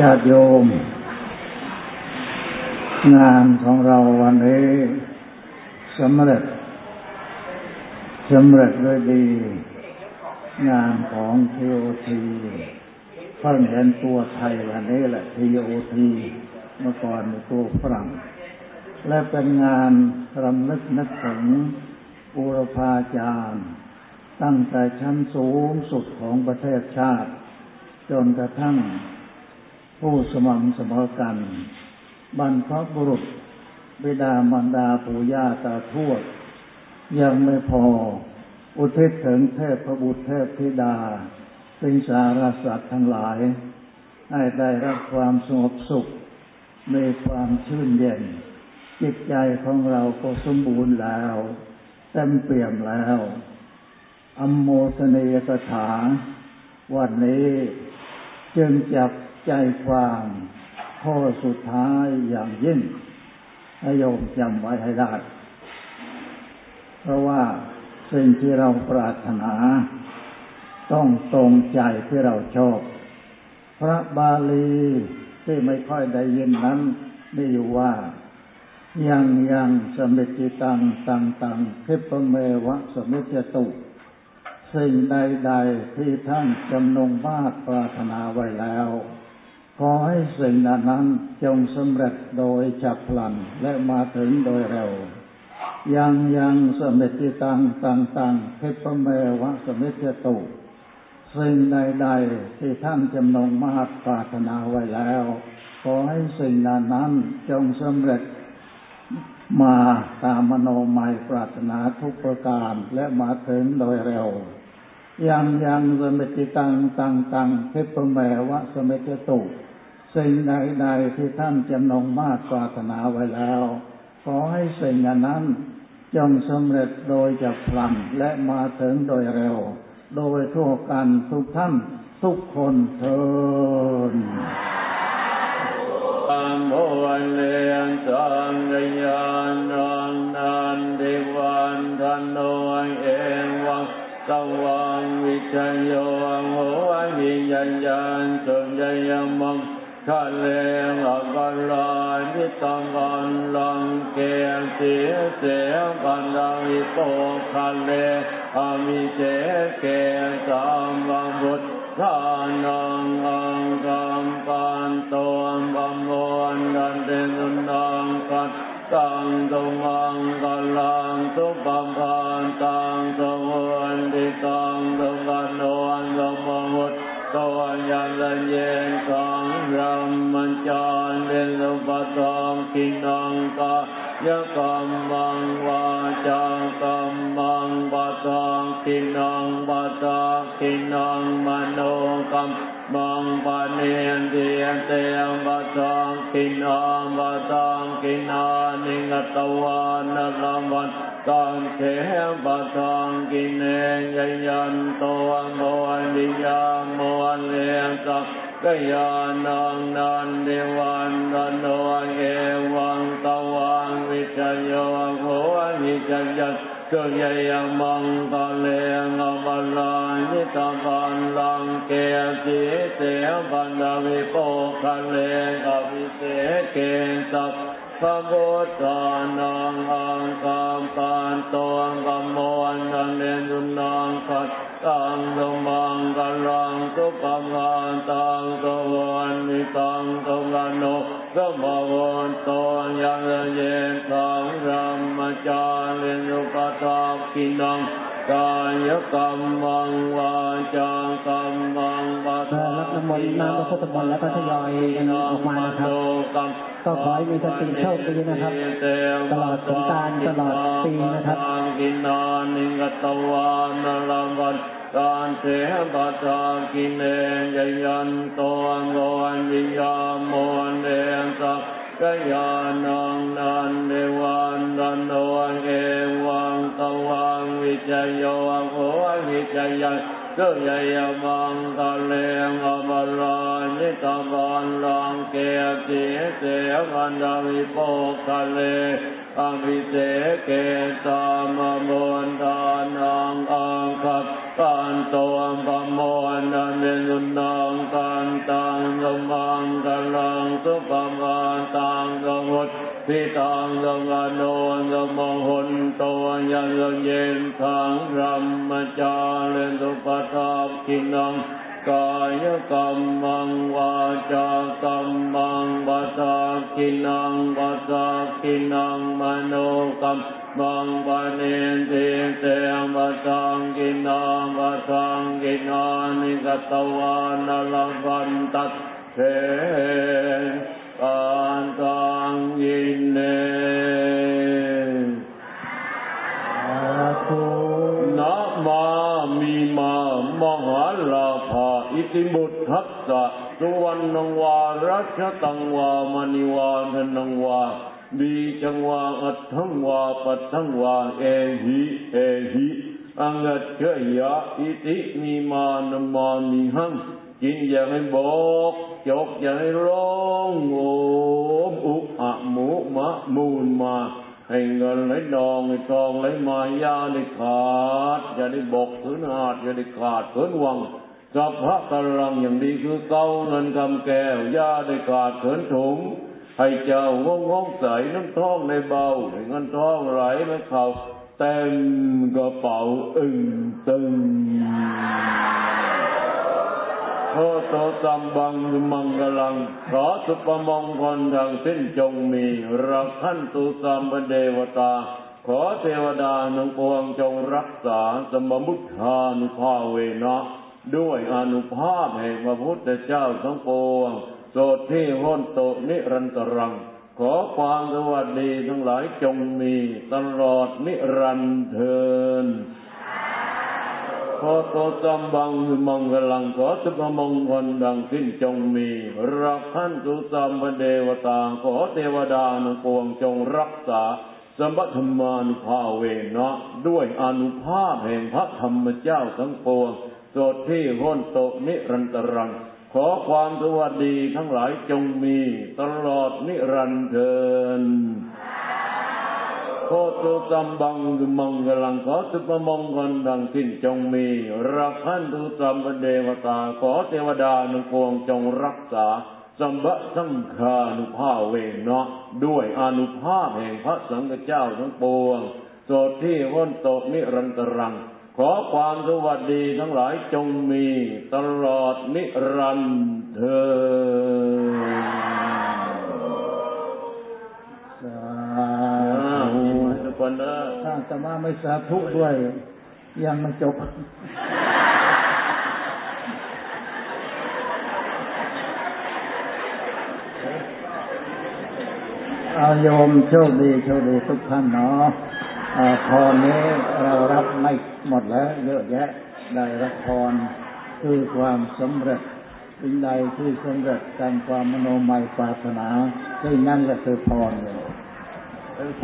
ญาติโยม งานของเราวันนี้สำเร็จสำเร็จด้วยดี งานของทีโอทีเพิ่งเห็นตัวไทยวันนี้แหละทีโอทีเมื่อก่อนตัวฝรั่ง และเป็นงานรำลึกนึกถึงบูรพาจารย์ ตั้งแต่ชั้นสูงสุดของประเทศชาติ จนกระทั่ง ผู้สม่ำเสมอกัน บรรพบุรุษบิดามารดาปู่ย่าตาทวด ยังไม่พอ อุทิศถึงเทพพระบุตรเทพธิดาสิงสารสัตว์ทั้งหลาย ให้ได้รับความสงบสุข มีความชื่นเย็น จิตใจของเราก็สมบูรณ์แล้ว เต็มเปี่ยมแล้ว อัมโมสเนยกถา วันนี้จึงจับ ใจความข้อสุดท้ายอย่างยิ่งให้โยมจำไว้ให้ได้ เพราะว่าสิ่งที่เราปรารถนา ต้องตรงใจที่เราชอบ พระบาลีที่ไม่ค่อยได้ยินนั้นมีอยู่ว่า ยังยังสมิจิตังตังตังเทปเมวะสมิจตุ สิ่งใด ๆ ที่ท่านจำนงมากปรารถนาไว้แล้ว ขอให้สิ่งนั้นจงสำเร็จโดยฉับพลันและมาถึงโดยเร็ว ยังยังสมิติตังตังตังเทปเมวะสมิจตุสิ่งใดๆที่ท่านจำนงมากปรารถนาไว้แล้ว ขอให้สิ่งนั้นจงสำเร็จมาตามมโนมัยปรารถนาทุกประการและมาถึงโดยเร็ว ยังยังสมิติตังตังตังเทปแมวะสมิจตุ สิ่งใดๆที่ท่านจำนงมากปรารถนาไว้แล้ว ขอให้สิ่งนั้นจงสำเร็จโดยจะพลันและมาถึงโดยเร็ว โดยทั่วกันทุกท่านทุกคนเทินมโมเลนสังกยานนันดิวันทันโนเอวังสวังวิชโยโหวิยัญญันสุญญมั ทะเลละกัลานิตังกันลังเกเสียเสียกันดาวิโตคะเลอามิเจเกสามวังบุตทานังอังกัมปันโตบัมโมนันเดนุนังกัตตังตุมังกัลังทุปัมพั องกินังกายกัมมังวาจากัมมังปัตตังกินังปัตตากินังมโนกัมมังปะเนียนเตียเตมปัตตังกินังปัตตังกินานิงตวานละมันตังเทปัตตังกินเนยยันโตโมนิยามโมเลสัก กยานังนันเดวันนันโนเอวังตวังวิจโยโหวิจยัตสุยยมังกะเลงอมลานิตาบันลังเกจิเสบันดาวิโปคะเลงอวิเสเกสัพพระพุทธานังอังคามปานตัวกัมโมนันเดนุ งคัตตังตุมังกลังตุปมาตังตุวันนิตังตุกันโนสมวันตยังเยนสังรัมมจาริยุปตาคินัง กายกรรมังวาจากรรมังปัตรับน้ำมนต์น้ำพระพุทธมนต์แล้วก็ทยอยกันออกมานะครับก็ขอให้มีสติโชคดีนะครับ ตลอดสงการตลอดปีนะครับกินนานิงกตวานลาวันการเสบาตากินเองยันตัวโงนวิยามโมเองสักกยานังนันเดวันดันโนเอว วังวิจโยโหวิจยันสุยยมังกะเลงอมลานิตาบันลังเกียติเสวันดาวิโปคะเลอภิเสเกตามมนทานังอังคับปันโตปมโมนันเดนุนังกันตังสมังกลังสุปมาตังสมุต ทิตังสมโนสมหุนตัวยันเย็นทางรัมมจาเลนสุปทับกินังกายกรรมังวาจากรรมังวัตากินังวัตากินังมโนกรรมังวานิเตเตวัตังกินังวัตังกินานิกตวานลวันตัสเท ปันตังยินเนสาธุนะมามีมามหาลาภาอิติบุตทัสสะสุวรรณวารัชตังวามณิวาธนังวาบีจังวาอัตถังวาปัตถังวาเอหิเอหิอังกัจเฉยะอิติมีมานมามีหัง กินอย่าให้บอกจกอย่าให้ร้องโอมอุอะหมูมะมูลมาให้เงินไหลนองให้ทองไหลมายาได้ขาด อย่าได้บกถืนหาดอย่าได้ขาดถืนวังกับพะกำลังอย่างดีคือเก้าเงินกำแก้วยาได้ขาดถืนถุงให้เจ้างงงงใสน้ำท้องในเบาให้เงินท้องไหลไม่เขาเต็มกระเป๋าอึ้งตึง โทโตสัมบังมังกลัง ขอสุปมงคลทางสิ้นจงมีรักขันตุสัมปเดวตา ขอเทวดานังปวงจงรักษาสมมุทธานุภาเวนะด้วยอนุภาพแห่งพระพุทธเจ้าทั้งปวงโสดที่ห้นโตนิรันตรัง ขอความสวัสดีทั้งหลายจงมีตลอดนิรันดร์เทิน ขอโตสัมบังมังกลังขอสุภมงคลดังสิ้นจงมี รักขันตุสัมปเดวตาขอเทวดานังปวงจงรักษาสัมปธรรมานุภาเวนะด้วยอนุภาพแห่งพระธรรมเจ้าทั้งปวงโสดที่ห้นโตนิรันตรัง ขอความสวัสดีทั้งหลายจงมีตลอดนิรันดร์เทิน คตุสัมบังกุมังกลังขอสุปมงคลดังสิ้นจงมีรักขันตุสัมปเดวตาขอเทวดานุปวงจงรักษาสัมบะสังฆานุภาเวนะด้วยอนุภาพแห่งพระสังฆเจ้าทั้งปวงโสดที่ห้นโตนิรันตรัง ขอความสวัสดีทั้งหลายจงมีตลอดนิรันดร์เทิน คนเด้อถ้าอาตมาไม่สาธุด้วย ยังไม่จบเอาโยมโชคดีโชคดีทุกท่านเนาะพรนี้เรารับไม่หมดแล้ว เยอะแยะได้รับพรคือความสำเร็จสิ่งใดที่สำเร็จตามความมโนมัยปรารถนาซึ่นั่นแหละคือพรเลย